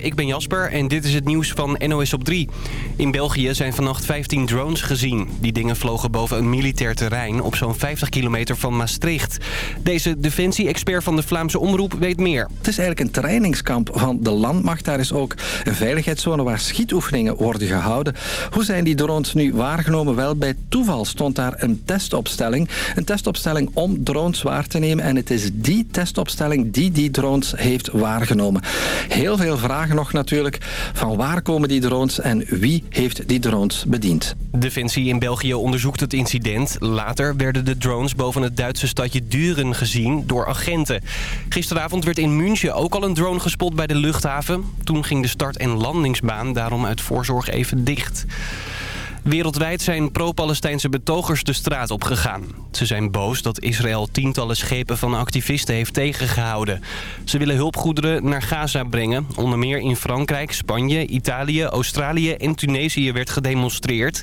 Goedemorgen, ik ben Jasper en dit is het nieuws van NOS op 3. In België zijn vannacht 15 drones gezien. Die dingen vlogen boven een militair terrein op zo'n 50 kilometer van Maastricht. Deze defensie-expert van de Vlaamse Omroep weet meer. Het is eigenlijk een trainingskamp van de landmacht. Daar is ook een veiligheidszone waar schietoefeningen worden gehouden. Hoe zijn die drones nu waargenomen? Wel, bij toeval stond daar een testopstelling. Een testopstelling om drones waar te nemen. En het is die testopstelling die die drones heeft waargenomen. Heel veel vragen nog natuurlijk. Van waar komen die drones en wie heeft die drones bediend? Defensie in België onderzoekt het incident. Later werden de drones boven het Duitse stadje Duren gezien door agenten. Gisteravond werd in München ook al een drone gespot bij de luchthaven. Toen ging de start- en landingsbaan daarom uit voorzorg even dicht. Wereldwijd zijn pro-Palestijnse betogers de straat opgegaan. Ze zijn boos dat Israël tientallen schepen van activisten heeft tegengehouden. Ze willen hulpgoederen naar Gaza brengen. Onder meer in Frankrijk, Spanje, Italië, Australië en Tunesië werd gedemonstreerd.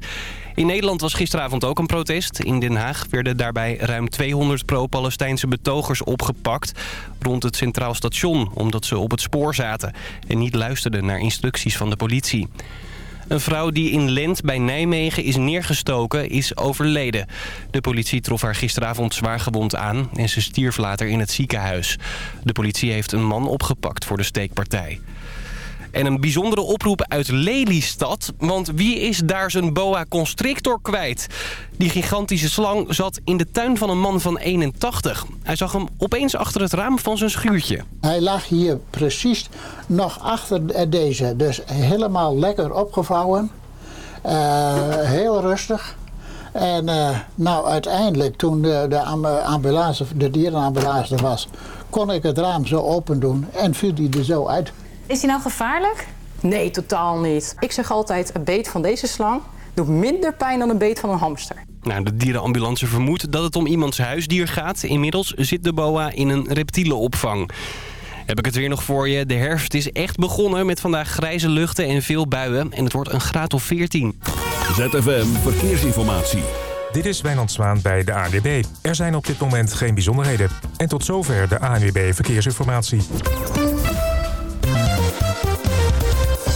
In Nederland was gisteravond ook een protest. In Den Haag werden daarbij ruim 200 pro-Palestijnse betogers opgepakt... rond het Centraal Station, omdat ze op het spoor zaten... en niet luisterden naar instructies van de politie. Een vrouw die in Lent bij Nijmegen is neergestoken is overleden. De politie trof haar gisteravond zwaargewond aan en ze stierf later in het ziekenhuis. De politie heeft een man opgepakt voor de steekpartij. En een bijzondere oproep uit Lelystad, want wie is daar zijn boa constrictor kwijt? Die gigantische slang zat in de tuin van een man van 81. Hij zag hem opeens achter het raam van zijn schuurtje. Hij lag hier precies nog achter deze, dus helemaal lekker opgevouwen. Uh, heel rustig. En uh, nou, uiteindelijk, toen de, de ambulance, de dierenambulance er was, kon ik het raam zo open doen en viel hij er zo uit. Is die nou gevaarlijk? Nee, totaal niet. Ik zeg altijd, een beet van deze slang doet minder pijn dan een beet van een hamster. Nou, de dierenambulance vermoedt dat het om iemands huisdier gaat. Inmiddels zit de boa in een reptielenopvang. Heb ik het weer nog voor je. De herfst is echt begonnen met vandaag grijze luchten en veel buien. En het wordt een graad of 14. ZFM Verkeersinformatie. Dit is Wijnand Zwaan bij de ANWB. Er zijn op dit moment geen bijzonderheden. En tot zover de ANWB Verkeersinformatie.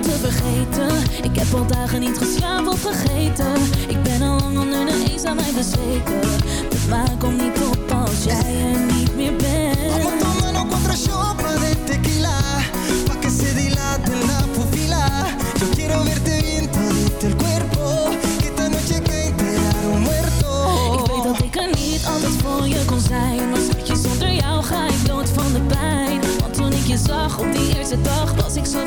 te vergeten. Ik heb al dagen niet geslapen of vergeten. Ik ben al lang onder de eens aan mij bezweken. De maan komt niet op als jij er niet meer bent. Vamos tomando cuatro shots de tequila. Pa' que se dilate la pupila Yo quiero verte bien todito el cuerpo. Que esta noche que enterar un muerto. Ik weet dat ik er niet altijd voor je kon zijn. Maar schatje, zonder jou ga ik dood van de pijn. Want toen ik je zag op die eerste dag Was ik zo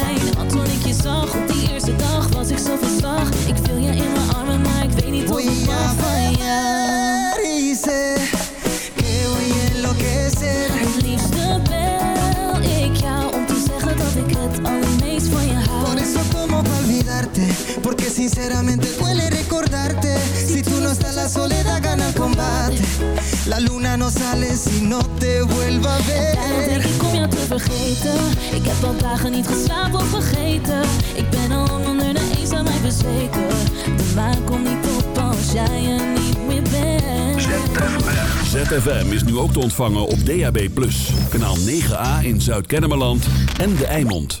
zag. Op die eerste dag Was ik zo van slag Ik viel je in mijn armen, maar ik weet niet wat ik mag van y sé que voy a enloquecer Het liefste bel ik jou Om te zeggen dat ik het allermeest van je hou. Por eso como pa olvidarte Porque sinceramente duele soledad gana el combate. La luna no sale si no te vuelva a Daarom denk ver ik om jou te vergeten. Ik heb al dagen niet geslapen of vergeten. Ik ben al lang onder de eens aan mij bezweken. De maan komt niet op als jij er niet meer bent. ZFM is nu ook te ontvangen op DAB+. Kanaal 9A in Zuid-Kennemerland en De Eimond.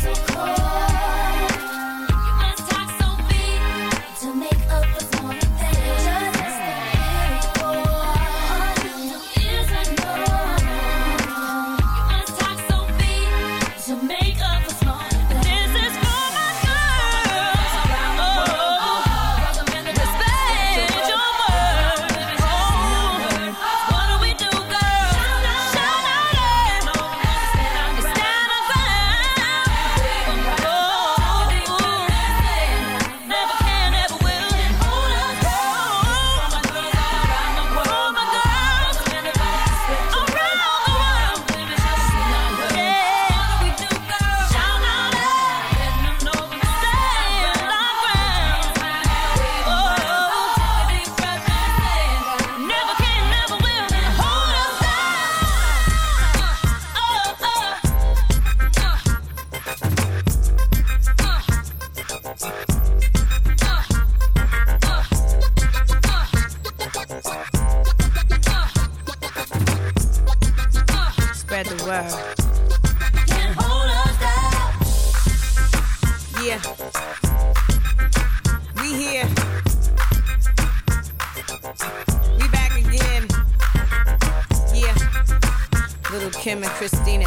so close. Christina.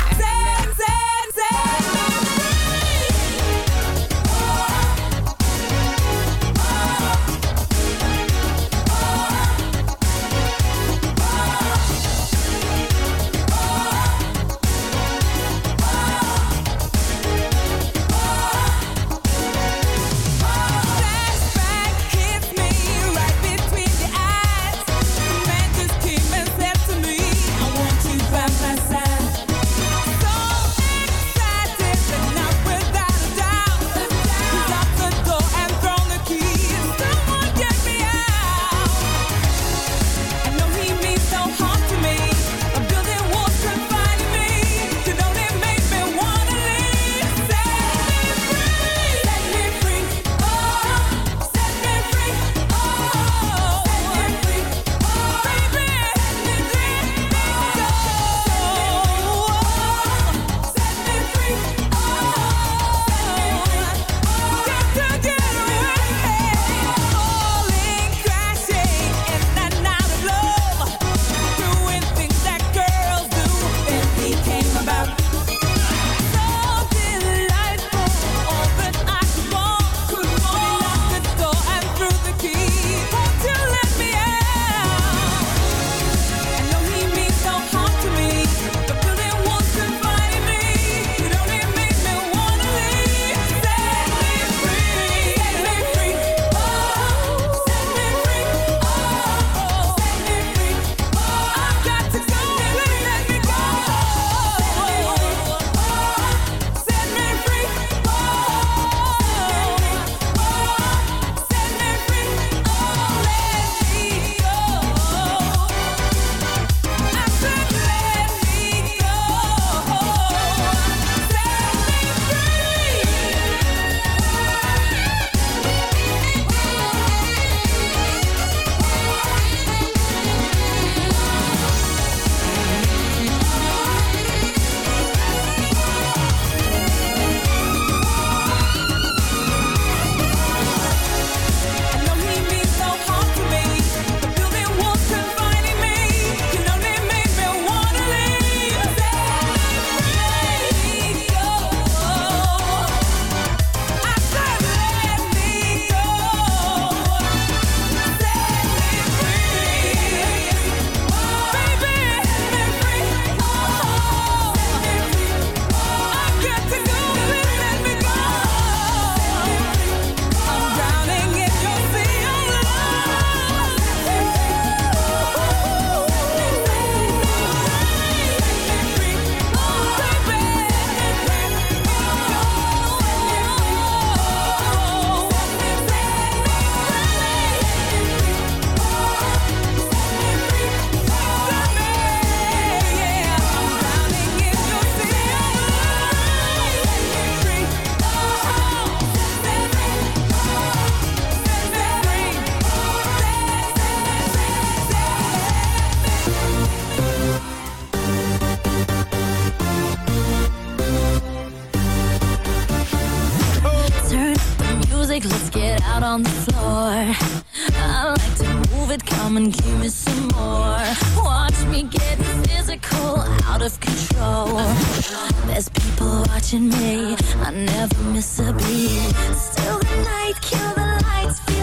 There's people watching me, I never miss a beat. Still the night, kill the lights, feel